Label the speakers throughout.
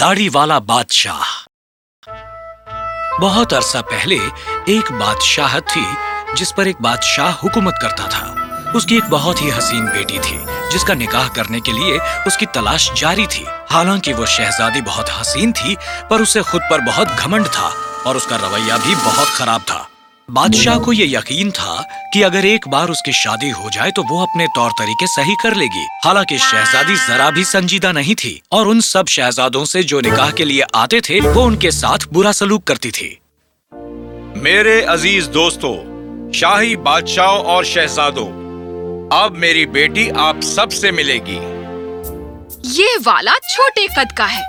Speaker 1: داڑھی والا بادشاہ۔ بہت عرصہ پہلے ایک بادشاہ تھی جس پر ایک بادشاہ حکومت کرتا تھا۔ اس کی ایک بہت ہی حسین بیٹی تھی، جس کا نکاح کرنے کے لیے اس کی تلاش جاری تھی۔ حالانکہ وہ شہزادی بہت حسین تھی، پر اسے خود پر بہت گھمنڈ تھا اور اس کا رویہ بھی بہت خراب تھا۔ بادشاہ کو یہ یقین تھا کہ اگر ایک بار اس کی شادی ہو جائے تو وہ اپنے طور طریقے صحیح کر لے گی۔ حالانکہ شہزادی ذرا بھی سنجیدہ نہیں تھی اور ان سب شہزادوں سے جو نکاح کے لیے آتے تھے وہ ان کے ساتھ برا سلوک کرتی تھی۔
Speaker 2: میرے عزیز دوستو شاہی بادشاہ اور شہزادوں اب میری بیٹی آپ سب سے ملے گی۔
Speaker 3: یہ والا چھوٹے قد کا ہے۔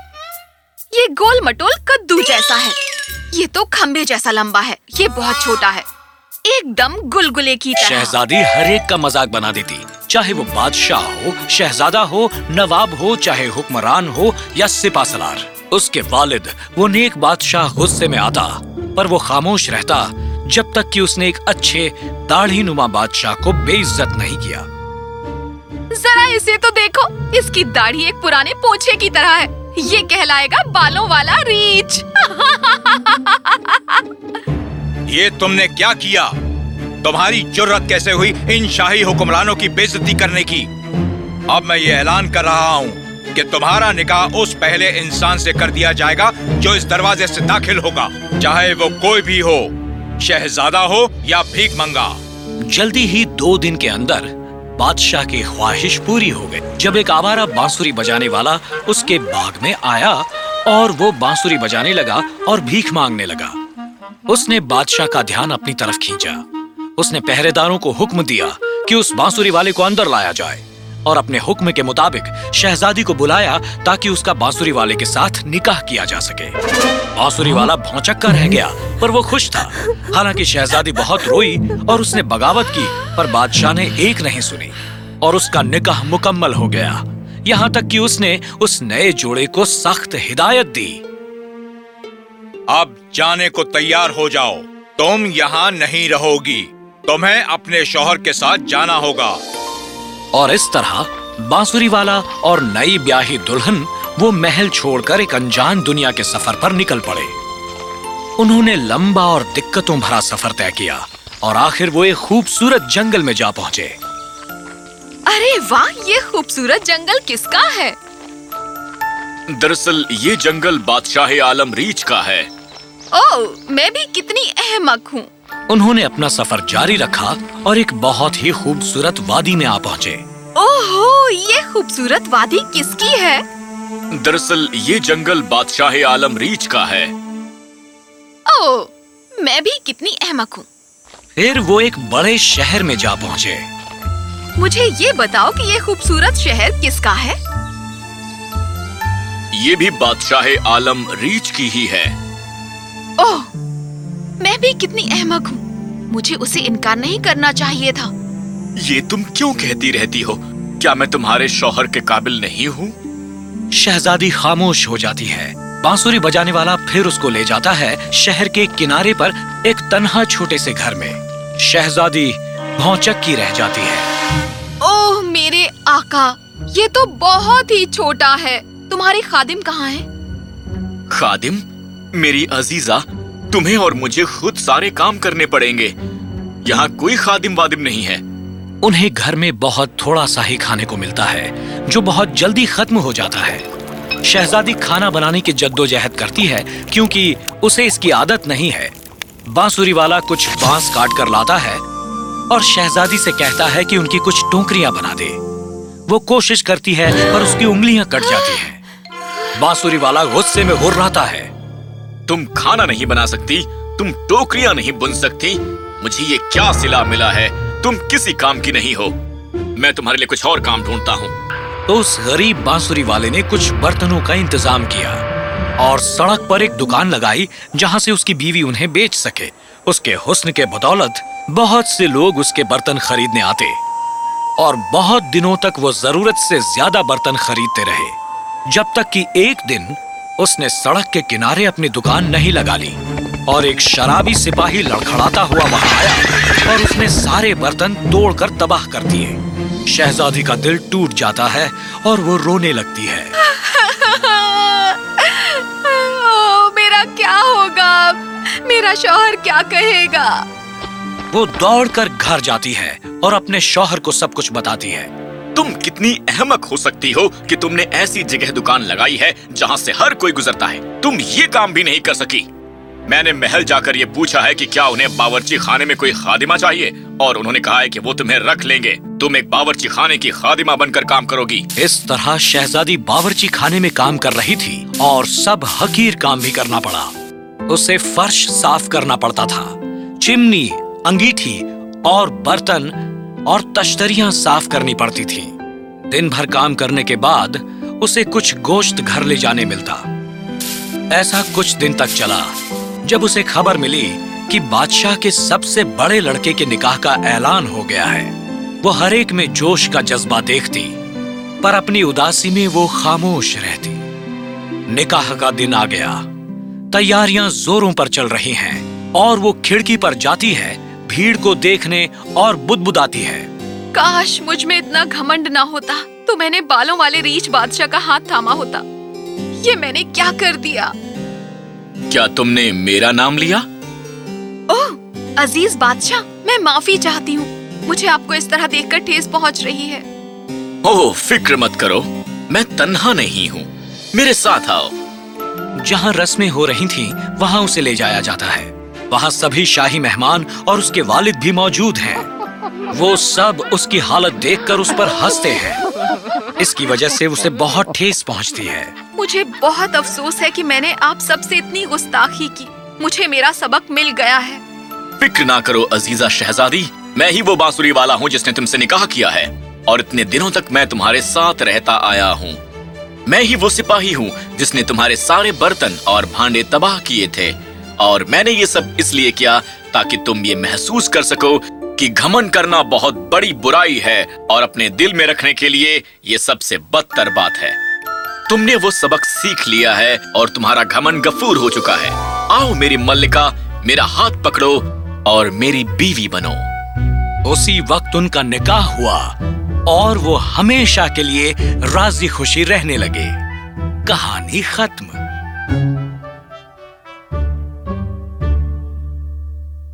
Speaker 3: یہ گول مٹول کدو جیسا ہے۔ یہ تو کھمبے جیسا لمبا ہے یہ بہت چھوٹا ہے۔ ایک دم گلگلے کی طرح۔
Speaker 1: شہزادی ہر ایک کا مزاق بنا دیتی۔ چاہے وہ بادشاہ ہو شہزادہ ہو نواب ہو چاہے حکمران ہو یا سپا سلار۔ اس کے والد وہ نیک بادشاہ غصے میں آتا پر وہ خاموش رہتا جب تک کہ اس نے ایک اچھے داڑھی نما بادشاہ کو بے عزت نہیں کیا۔
Speaker 3: ذرا اسے تو دیکھو اس کی داڑھی ایک پرانے پوچھے کی طرح ہے۔ یہ کہلائے گا بالوں والا ریچھ۔
Speaker 2: یہ تم نے کیا کیا؟ تمہاری جرت کیسے ہوئی ان شاہی حکمرانوں کی بےزتی کرنے کی؟ اب میں یہ اعلان کر رہا ہوں کہ تمہارا نکاح اس پہلے انسان سے کر دیا جائے گا جو اس دروازے سے داخل ہوگا چاہے وہ کوئی بھی ہو شہزادہ ہو یا بھیک منگا
Speaker 1: جلدی ہی دو دن کے اندر بادشاہ کی خواہش پوری ہو گئی۔ جب ایک آوارہ بانسری بجانے والا اس کے باغ میں آیا اور وہ بانسری بجانے لگا اور بھیک مانگنے لگا۔ اس نے بادشاہ کا دھیان اپنی طرف کھینچا۔ اس نے پہرے داروں کو حکم دیا کہ اس بانسری والے کو اندر لایا جائے۔ اور اپنے حکم کے مطابق شہزادی کو بلایا تاکہ اس کا بانسری والے کے ساتھ نکاح کیا جا سکے۔ بانسری والا بھونچک کر رہ گیا، پر وہ خوش تھا۔ حالانکہ شہزادی بہت روئی اور اس نے بغاوت کی، پر بادشاہ نے ایک نہیں سنی اور اس کا نکاح مکمل ہو گیا۔ یہاں تک کہ اس نے اس نئے جوڑے کو سخت ہدایت دی۔
Speaker 2: اب جانے کو تیار ہو جاؤ۔ تم یہاں نہیں رہو گی۔ تمہیں اپنے شوہر کے ساتھ جانا ہوگا۔
Speaker 1: اور اس طرح بانسری والا اور نئی بیاہی دلہن وہ محل چھوڑ کر ایک انجان دنیا کے سفر پر نکل پڑے۔ انہوں نے لمبا اور دقتوں بھرا سفر طے کیا اور آخر وہ ایک خوبصورت جنگل میں جا پہنچے۔
Speaker 3: ارے واہ یہ خوبصورت جنگل کس کا ہے؟
Speaker 4: دراصل یہ جنگل بادشاہ عالم ریچ کا ہے۔
Speaker 3: او میں بھی کتنی احمق ہوں۔
Speaker 1: انہوں نے اپنا سفر جاری رکھا اور ایک بہت ہی خوبصورت وادی میں آ پہنچے۔
Speaker 3: اوہو یہ خوبصورت وادی کس کی ہے؟
Speaker 4: دراصل یہ جنگل بادشاہ عالم ریچ کا ہے۔
Speaker 3: او میں بھی کتنی احمق ہوں۔
Speaker 1: پھر وہ ایک بڑے شہر میں جا پہنچے۔
Speaker 3: مجھے یہ بتاؤ کہ یہ خوبصورت شہر کس کا ہے؟
Speaker 4: یہ بھی بادشاہ عالم ریچ کی ہی ہے۔
Speaker 3: اوہ میں بھی کتنی احمق ہوں۔ مجھے اسے انکار نہیں کرنا چاہیے تھا۔
Speaker 4: یہ تم کیوں کہتی رہتی ہو؟ کیا میں تمہارے شوہر کے قابل نہیں ہوں؟
Speaker 1: شہزادی خاموش ہو جاتی ہے۔ بانسری بجانے والا پھر اس کو لے جاتا ہے شہر کے کنارے پر ایک تنہا چھوٹے سے گھر میں۔ شہزادی بھونچک کی رہ جاتی ہے۔
Speaker 3: اوہ میرے آقا یہ تو بہت ہی چھوٹا ہے۔ تمہاری خادم کہاں ہے؟
Speaker 4: خادم میری عزیزہ تمہیں اور مجھے خود سارے کام کرنے پڑیں گے۔ یہاں کوئی خادم وادم نہیں ہے۔
Speaker 1: انہیں گھر میں بہت تھوڑا سا ہی کھانے کو ملتا ہے، جو بہت جلدی ختم ہو جاتا ہے۔ شہزادی کھانا بنانے کی جدوجہد کرتی ہے، کیونکہ اسے اس کی عادت نہیں ہے۔ بانسری والا کچھ بانس کاٹ کر لاتا ہے اور شہزادی سے کہتا ہے کہ ان کی کچھ ٹوکریاں بنا دے۔ وہ کوشش کرتی ہے، پر اس کی انگلیاں کٹ جاتی ہیں۔ بانسری والا غصے میں ہر رہتا ہے۔
Speaker 4: تم کھانا نہیں بنا سکتی، تم ٹوکریاں نہیں بن سکتی۔ مجھے یہ کیا سلا ملا ہے؟ تم کسی کام کی نہیں ہو۔ میں تمہارے لیے کچھ اور کام ڈھونڈتا ہوں۔
Speaker 1: تو اس غریب بانسری والے نے کچھ برتنوں کا انتظام کیا اور سڑک پر ایک دکان لگائی جہاں سے اس کی بیوی انہیں بیچ سکے۔ اس کے حسن کے بدولت بہت سے لوگ اس کے برتن خریدنے آتے اور بہت دنوں تک وہ ضرورت سے زیادہ برتن خریدتے رہے۔ جب تک کہ ایک دن اس نے سڑک کے کنارے اپنی دکان نہیں لگا لی اور ایک شرابی سپاہی لڑکھڑاتا ہوا وہاں آیا اور اس نے سارے برتن توڑ کر تباہ کر دیے۔ شہزادی کا دل ٹوٹ جاتا ہے اور وہ رونے لگتی ہے۔
Speaker 3: میرا کیا ہوگا؟ میرا شوہر کیا کہے گا؟
Speaker 1: وہ دوڑ کر گھر جاتی ہے اور اپنے شوہر کو سب کچھ بتاتی ہے۔
Speaker 4: تم کتنی احمق ہو سکتی ہو کہ تم نے ایسی جگہ دکان لگائی ہے جہاں سے ہر کوئی گزرتا ہے۔ تم یہ کام بھی نہیں کر سکی۔ میں نے محل جا کر یہ پوچھا ہے کہ کیا انہیں باورچی خانے میں کوئی خادمہ چاہیے؟ اور انہوں نے کہا ہے کہ وہ تمہیں رکھ لیں گے۔ تم ایک باورچی خانے کی خادمہ بن کر کام کرو گی۔
Speaker 1: اس طرح شہزادی باورچی خانے میں کام کر رہی تھی اور سب حقیر کام بھی کرنا پڑا۔ اسے فرش صاف کرنا پڑتا تھا۔ چمنی، انگیٹھی اور برتن اور تشتریاں صاف کرنی پڑتی تھیں۔ دن بھر کام کرنے کے بعد اسے کچھ گوشت گھر لے جانے ملتا۔ ایسا کچھ دن تک چلا جب اسے خبر ملی کہ بادشاہ کے سب سے بڑے لڑکے کے نکاح کا اعلان ہو گیا ہے۔ وہ ہر ایک میں جوش کا جذبہ دیکھتی، پر اپنی اداسی میں وہ خاموش رہتی۔ نکاح کا دن آ گیا۔ تیاریاں زوروں پر چل رہی ہیں اور وہ کھڑکی پر جاتی ہے بھیڑ کو دیکھنے اور بد بد آتی ہے۔
Speaker 3: کاش مجھ میں اتنا گھمنڈ نہ ہوتا تو میں نے بالوں والے ریچھ بادشاہ کا ہاتھ تھاما ہوتا۔ یہ میں نے کیا کر دیا؟
Speaker 4: کیا تم نے میرا نام لیا؟
Speaker 3: اوہ عزیز بادشاہ میں معافی چاہتی ہوں۔ مجھے آپ کو اس طرح دیکھ کر ٹھیس پہنچ رہی ہے۔
Speaker 4: اوہ فکر مت کرو میں تنہا نہیں ہوں۔ میرے ساتھ آؤ۔
Speaker 1: جہاں رسمیں ہو رہی تھی وہاں اسے لے جایا جاتا ہے۔ وہاں سبھی شاہی مہمان اور اس کے والد بھی موجود ہیں۔ وہ سب اس کی حالت دیکھ کر اس پر ہنستے ہیں۔ اس کی وجہ سے اسے بہت ٹھیس پہنچتی ہے۔
Speaker 3: مجھے بہت افسوس ہے کہ میں نے آپ سب سے اتنی گستاخی کی۔ مجھے میرا سبق مل گیا ہے۔
Speaker 4: فکر نہ کرو عزیزہ شہزادی میں ہی وہ بانسری والا ہوں جس نے تم سے نکاح کیا ہے۔ اور اتنے دنوں تک میں تمہارے ساتھ رہتا آیا ہوں۔ میں ہی وہ سپاہی ہوں جس نے تمہارے سارے برتن اور بھانڈے تباہ کیے تھے۔ اور میں نے یہ سب اس لیے کیا تاکہ تم یہ محسوس کر سکو کہ گھمن کرنا بہت بڑی برائی ہے اور اپنے دل میں رکھنے کے لیے یہ سب سے بدتر بات ہے۔ تم نے وہ سبق سیکھ لیا ہے اور تمہارا گھمن گفور ہو چکا ہے۔ آؤ میری ملکہ، میرا ہاتھ پکڑو اور میری بیوی بنو۔
Speaker 1: اسی وقت ان کا نکاح ہوا اور وہ ہمیشہ کے لیے راضی خوشی رہنے لگے۔ کہانی ختم۔